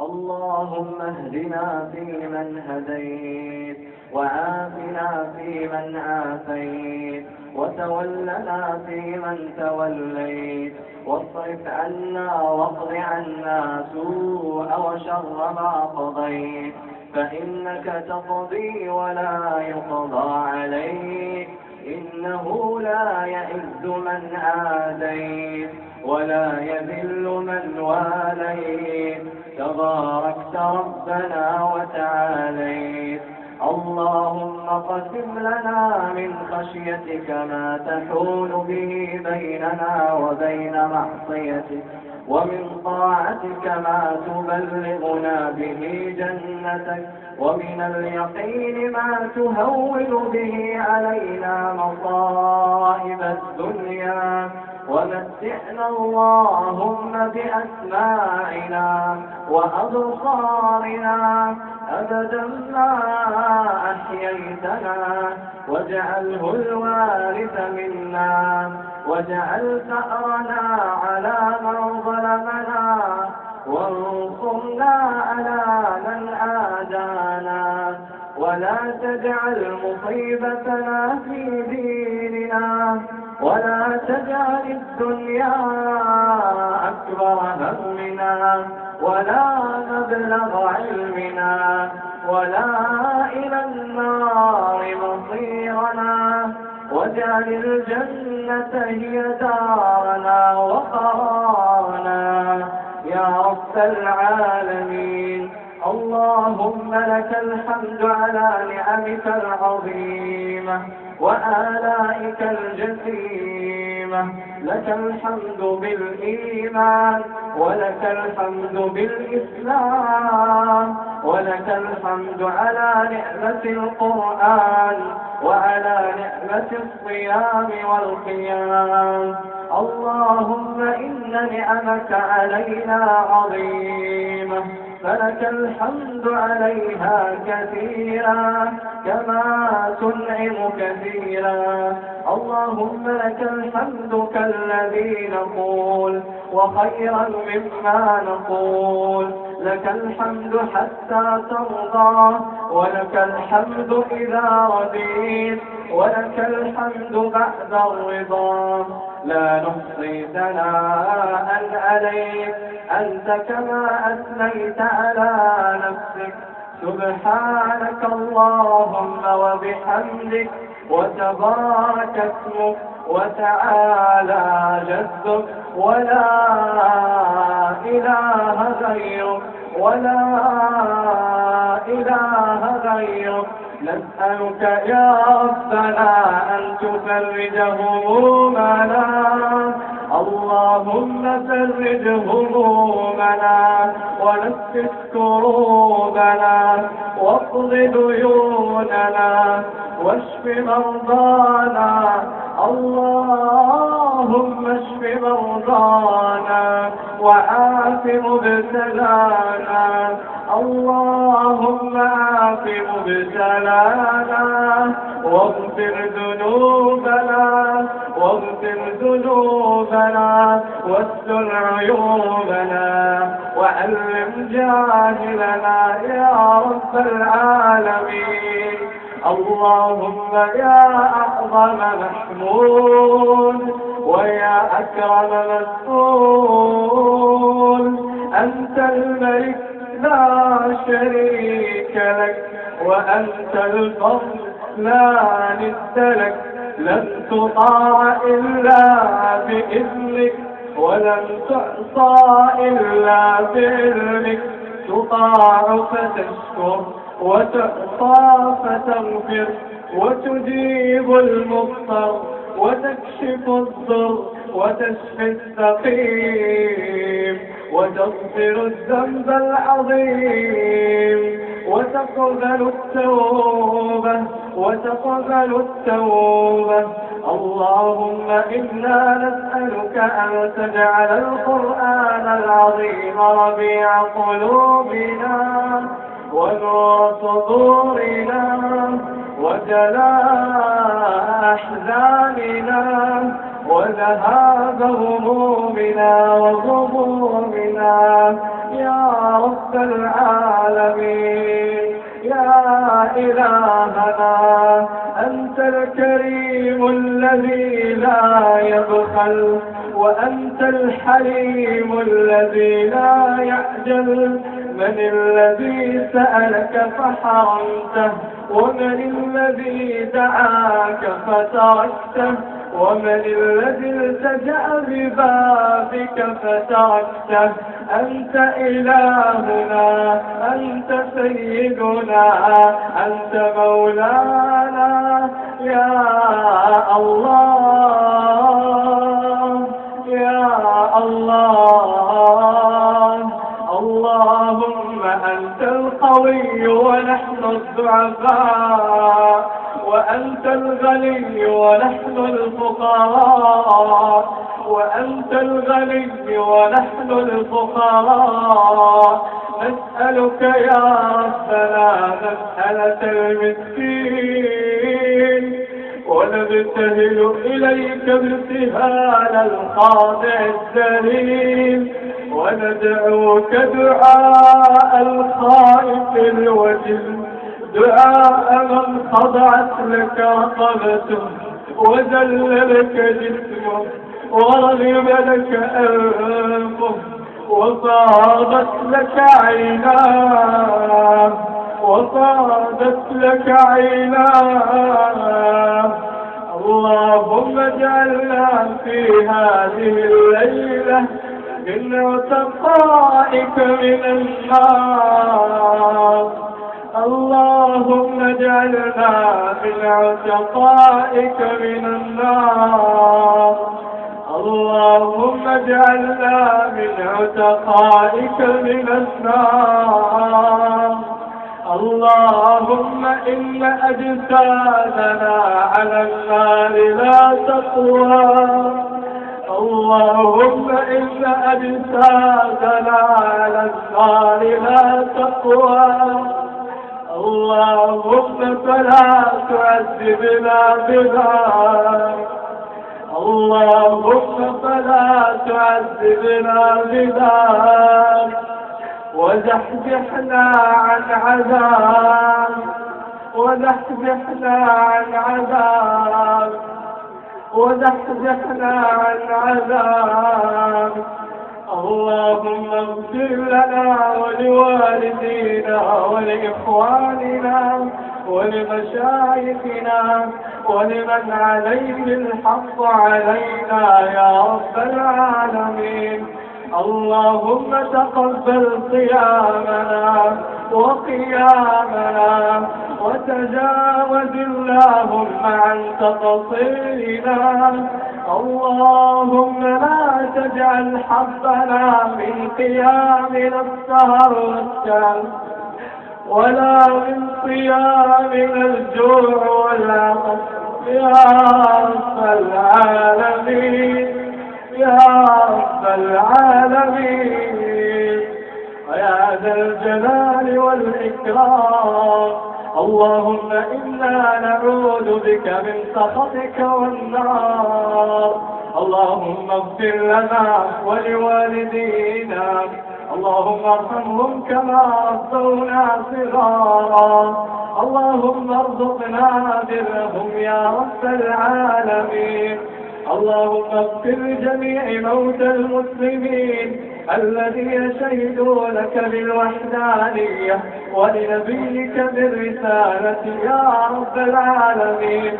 اللهم اهدنا فيمن هديت وعافنا فيمن عافيت وتولنا فيمن توليت واصرف عنا واقض عنا سوء وشر ما قضيت فإنك تقضي ولا يقضى عليك. إنه لا يعز من عاديت ولا يذل من واليت. تباركت ربنا وتعاليت. اللهم قسم لنا من خشيتك ما تحول به بيننا وبين معصيتك ومن طاعتك ما تبلغنا به جنتك ومن اليقين ما تهون به علينا مصائب الدنيا. ومتعنا اللهم بأسماعنا وأبصارنا. أبدا ما أحييتنا. واجعله الوارث منا. واجعل ثأرنا على من ظلمنا. وانصرنا على من آدانا ولا تجعل مصيبتنا في ديننا ولا تجعل الدنيا أكبر همنا ولا مبلغ علمنا ولا إلى النار مصيرنا واجعل الجنة هي دارنا وقرارنا يا رب العالمين. اللهم لك الحمد على نعمك العظيمة وآلائك الجسيمة لك الحمد بالإيمان ولك الحمد بالإسلام. ولك الحمد على نعمة القرآن وعلى نعمة الصيام والقيام. اللهم إن نعمك علينا عظيمة فلك الحمد عليها كثيرا كما تنعم كثيرا. اللهم لك الحمد كالذي نقول وخيرا مما نقول. لك الحمد حتى ترضى ولك الحمد إذا رضيت ولك الحمد بعد الرضا. لا نحصي ثناء عليك. أنت كما أثنيت على نفسك. سبحانك اللهم وبحمدك وتبارك اسمك وتعالى جدك ولا إله غيرك ولا إله غيرك. نسألك يا ربنا أن تفرج همومنا اللهم فرج همومنا ونفس كروبنا واقض ديوننا واشف مرضانا اللهم اشف مرضانا وعاف مبتلانا. اللهم عاف مبتلانا. واغفر ذنوبنا. واغفر ذنوبنا. واستر عيوبنا. وعلم جاهلنا يا رب العالمين. اللهم يا أعظم محمود ويا أكرم مسؤول أنت الملك لا شريك لك وأنت الفضل لا ند لك. لن تطاع إلا بإذنك ولن تعصى إلا بعلمك تطاع فتشكر وتعصى فتغفر وتجيب المضطر وتكشف الضر وتشفي السقيم وتغفر الذنب العظيم وتقبل التوبة وتقبل التوبة. اللهم إنا نسألك أن تجعل القرآن العظيم ربيع قلوبنا. ونور صدورنا وجلاء أحزاننا وذهاب همومنا وغمومنا يا رب العالمين يا إلهنا أنت الكريم الذي لا يبخل وأنت الحليم الذي لا يعجل. من الذي سألك فحرمته ومن الذي دعاك فتركته ومن الذي التجأ ببابك فتركته. أنت إلهنا أنت سيدنا أنت مولانا يا الله يا الله. اللهم أنت القوي ونحن الضعفاء وأنت الغني ونحن الفقراء وأنت الغني ونحن الفقراء. نسألك يا ربنا مسألة المسكين. ونبتهل إليك ابتهال الخاضع السليم وندعوك دعاء الخائف الوجل. دعاء من خضعت لك رقبته وذللك جسمه ورغب لك أنفه وصادت لك عيناه وصادت لك عيناه اللهم اجعلنا في هذه الليلة من عتقائك من النار. اللهم اجعلنا من عتقائك من النار. اللهم اجعلنا من عتقائك من النار. اللهم إن أجسادنا على النار لا تقوى. اللهم إن أجسادنا على النار لا تقوى. اللهم فلا تعذبنا بذلك اللهم فلا تعذبنا بذلك وزحزحنا عن عذاب وزحزحنا عن عذاب وزحزحنا عن عذاب. اللهم اغفر لنا ولوالدينا ولإخواننا ولمشايخنا ولمن عليه الحق علينا يا رب العالمين. اللهم تقبل صيامنا وقيامنا وتجاوز اللهم عن تقصيرنا. اللهم لا تجعل حظنا من قيامنا السهر والشمس ولا من صيامنا الجوع والعطش. يا رب العالمين. يا رب العالمين. ويا ذا الجلال والإكرام. اللهم إنا نعوذ بك من سخطك والنار. اللهم اغفر لنا ولوالدينا. اللهم ارحمهم كما ربونا صغارا. اللهم ارزقنا برهم يا رب العالمين. اللهم اغفر جميع موتى المسلمين الذين شهدوا لك بالوحدانية ولنبيك بالرسالة يا رب العالمين.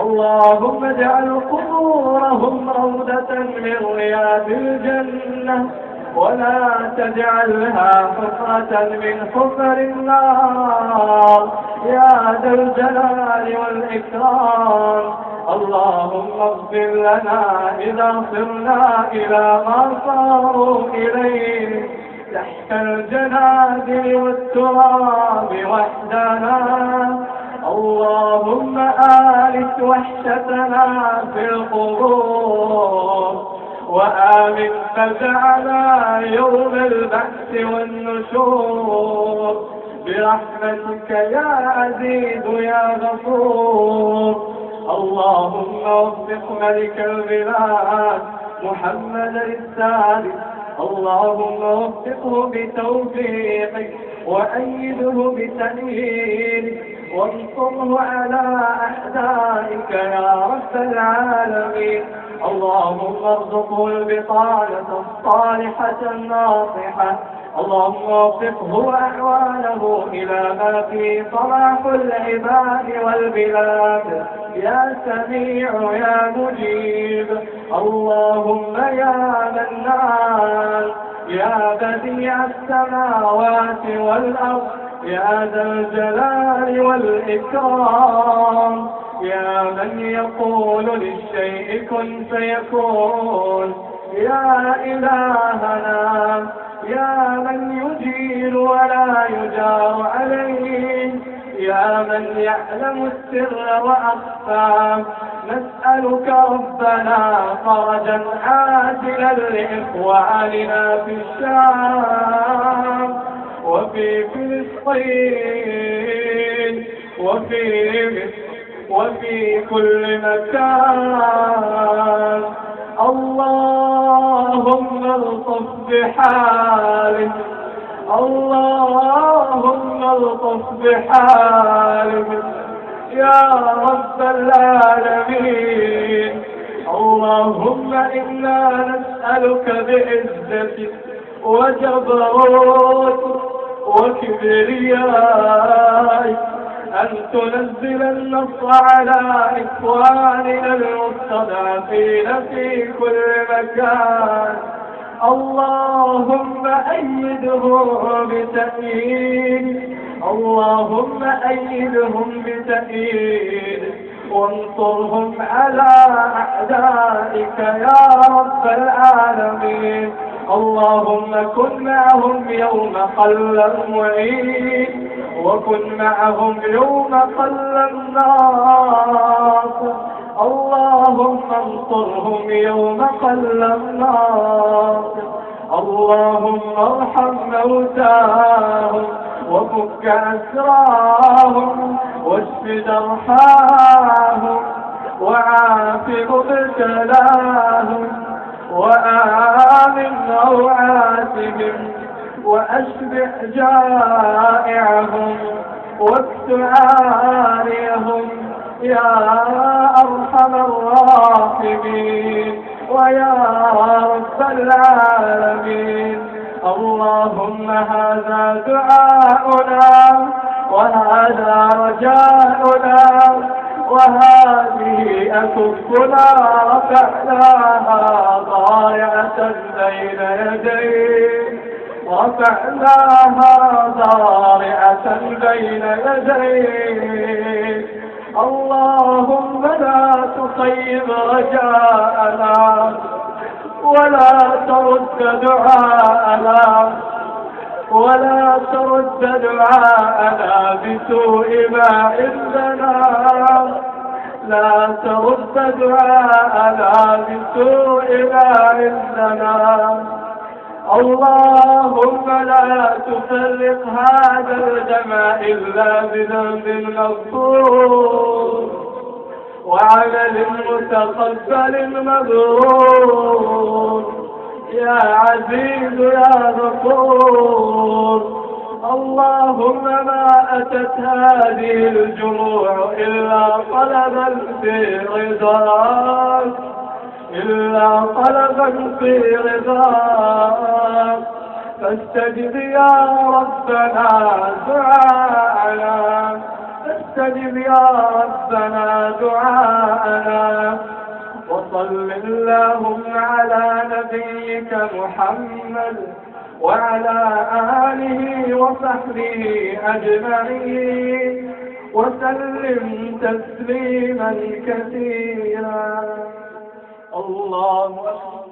اللهم اجعل قبورهم روضة من رياض الجنة ولا تجعلها حفرة من حفر النار. يا ذا الجلال والإكرام. اللهم اغفر لنا إذا صرنا إلى ما صاروا إليه. تحت الجنادل والتراب وحدنا. اللهم آلت وحشتنا في القبور. وآمن فزعنا يوم البحث والنشور. برحمتك يا عزيز يا غفور. اللهم وفق ملك البلاد محمد الثالث. اللهم وفقه بتوفيقك وأيده بتأييدك وانصره على أحدائك يا رب العالمين. اللهم ارزقه البطانة الصالحة الناصحة. اللهم وفقه وأعوانه إلى ما فيه صلاح العباد والبلاد. يا سميع يا مجيب. اللهم يا منان. يا بديع السماوات والأرض. يا ذا الجلال والإكرام. يا من يقول للشيء كن فيكون. يا إلهنا. يا من يجير ولا يجار عليه يا من يعلم السر وأخفى نسألك ربنا فرجا عاجلا لإخواننا في الشام وفي فلسطين وفي مصر وفي كل مكان. اللهم الطف بحالك. اللهم الطف بحالك. يا رب العالمين. اللهم إنا نسألك بعزتك وجبروتك وكبريائك. أن تنزل النصر على إخواننا المستضعفين في كل مكان. اللهم أيدهم بتأييد. اللهم أيدهم بتأييد. وانصرهم على أعدائك يا رب العالمين. اللهم كن معهم يوم قل المعين. وكن معهم يوم قل الناس اللهم انصرهم يوم قل الناس اللهم ارحم موتاهم وفك أسراهم واشف جرحاهم وعاف مبتلاهم وآمن روعاتهم. وأشبع جائعهم واكس عاريهم يا أرحم الراحمين ويا رب العالمين. اللهم هذا دعاؤنا وهذا رجاؤنا وهذه أكفنا رفعناها ضائعة بين يديك. رفعناها ضارعة بين يديك اللهم لا تخيب رجاءنا ولا ترد دعاءنا ولا ترد دعاءنا بسوء ما عندنا. لا ترد دعاءنا بسوء ما عندنا. اللهم لا تفرق هذا الجمع إلا بذنب مغفور وعمل متقبل مبرور. يا عزيز يا غفور. اللهم ما أتت هذه الجموع إلا طلبا في رضاك إلا طلبا في رضاك. فاستجب يا ربنا دعاءنا. فاستجب يا ربنا دعاءنا. وصل اللهم على نبيك محمد وعلى آله وصحبه أجمعين. وسلم تسليما كثيرا. الله أكبر.